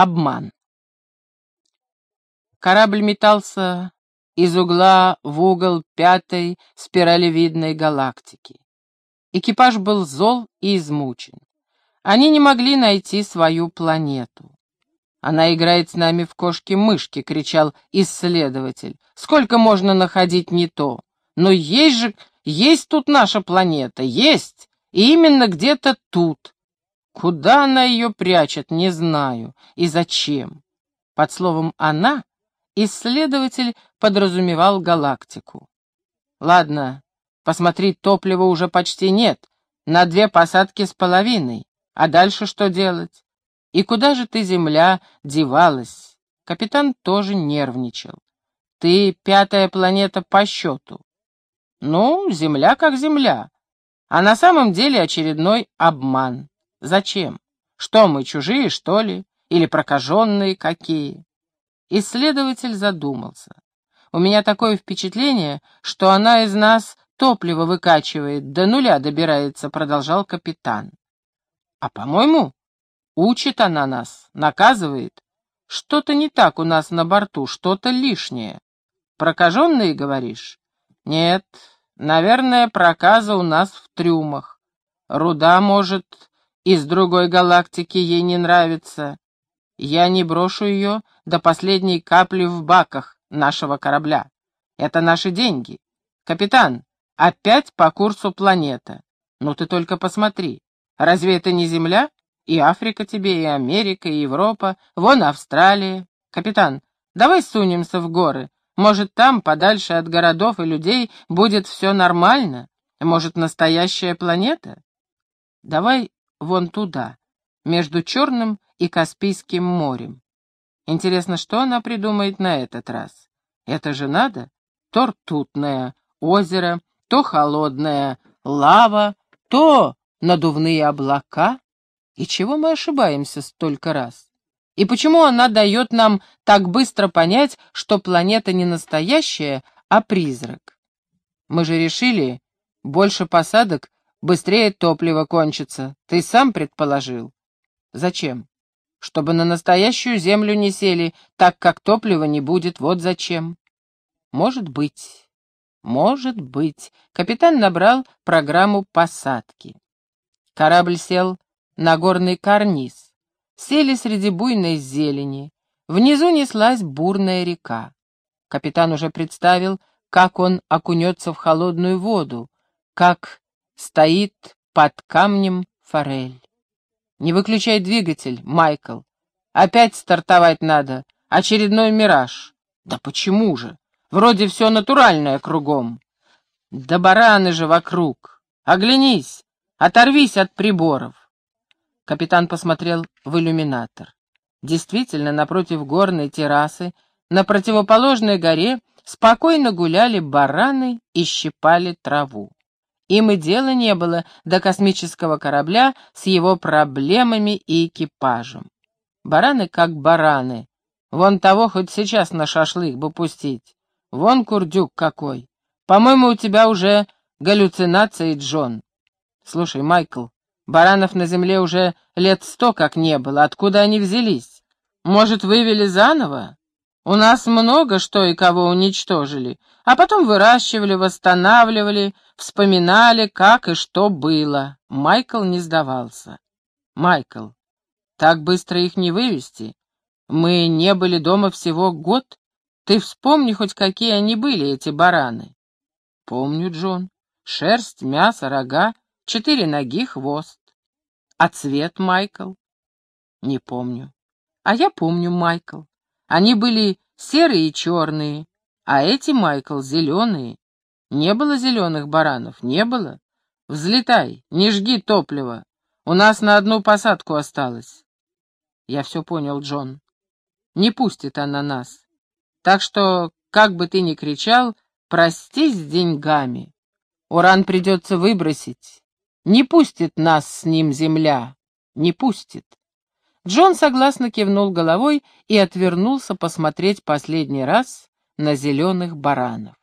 Обман. Корабль метался из угла в угол пятой спиралевидной галактики. Экипаж был зол и измучен. Они не могли найти свою планету. «Она играет с нами в кошки-мышки», — кричал исследователь. «Сколько можно находить не то? Но есть же, есть тут наша планета, есть, и именно где-то тут. Куда она ее прячет, не знаю. И зачем? Под словом «она» исследователь подразумевал галактику. Ладно, посмотри, топлива уже почти нет, на две посадки с половиной. А дальше что делать? И куда же ты, Земля, девалась? Капитан тоже нервничал. Ты пятая планета по счету. Ну, Земля как Земля. А на самом деле очередной обман. Зачем? Что мы, чужие, что ли? Или прокаженные какие? Исследователь задумался. У меня такое впечатление, что она из нас топливо выкачивает, до нуля добирается, продолжал капитан. А по-моему, учит она нас, наказывает. Что-то не так у нас на борту, что-то лишнее. Прокаженные, говоришь? Нет, наверное, проказа у нас в трюмах. Руда, может, из другой галактики ей не нравится. Я не брошу ее до последней капли в баках нашего корабля. Это наши деньги. Капитан, опять по курсу планета. Ну ты только посмотри. Разве это не Земля? И Африка тебе, и Америка, и Европа. Вон Австралия. Капитан, давай сунемся в горы. Может, там, подальше от городов и людей, будет все нормально? Может, настоящая планета? Давай вон туда, между Черным и Каспийским морем. Интересно, что она придумает на этот раз? Это же надо? То ртутное озеро, то холодная лава, то надувные облака. И чего мы ошибаемся столько раз? И почему она дает нам так быстро понять, что планета не настоящая, а призрак? Мы же решили, больше посадок Быстрее топливо кончится. Ты сам предположил. Зачем? Чтобы на настоящую землю не сели, так как топлива не будет, вот зачем. Может быть. Может быть. Капитан набрал программу посадки. Корабль сел на горный карниз. Сели среди буйной зелени. Внизу неслась бурная река. Капитан уже представил, как он окунется в холодную воду, как Стоит под камнем форель. Не выключай двигатель, Майкл. Опять стартовать надо. Очередной мираж. Да почему же? Вроде все натуральное кругом. Да бараны же вокруг. Оглянись, оторвись от приборов. Капитан посмотрел в иллюминатор. Действительно, напротив горной террасы, на противоположной горе, спокойно гуляли бараны и щипали траву. Им и дела не было до космического корабля с его проблемами и экипажем. Бараны как бараны. Вон того хоть сейчас на шашлык бы пустить. Вон курдюк какой. По-моему, у тебя уже галлюцинации, Джон. Слушай, Майкл, баранов на земле уже лет сто как не было. Откуда они взялись? Может, вывели заново? У нас много что и кого уничтожили, а потом выращивали, восстанавливали, вспоминали, как и что было. Майкл не сдавался. Майкл, так быстро их не вывести. Мы не были дома всего год. Ты вспомни хоть, какие они были, эти бараны. Помню, Джон. Шерсть, мясо, рога, четыре ноги, хвост. А цвет, Майкл? Не помню. А я помню, Майкл. Они были серые и черные, а эти, Майкл, зеленые. Не было зеленых баранов, не было. Взлетай, не жги топливо. У нас на одну посадку осталось. Я все понял, Джон. Не пустит она нас. Так что, как бы ты ни кричал, простись с деньгами. Уран придется выбросить. Не пустит нас с ним земля. Не пустит. Джон согласно кивнул головой и отвернулся посмотреть последний раз на зеленых баранов.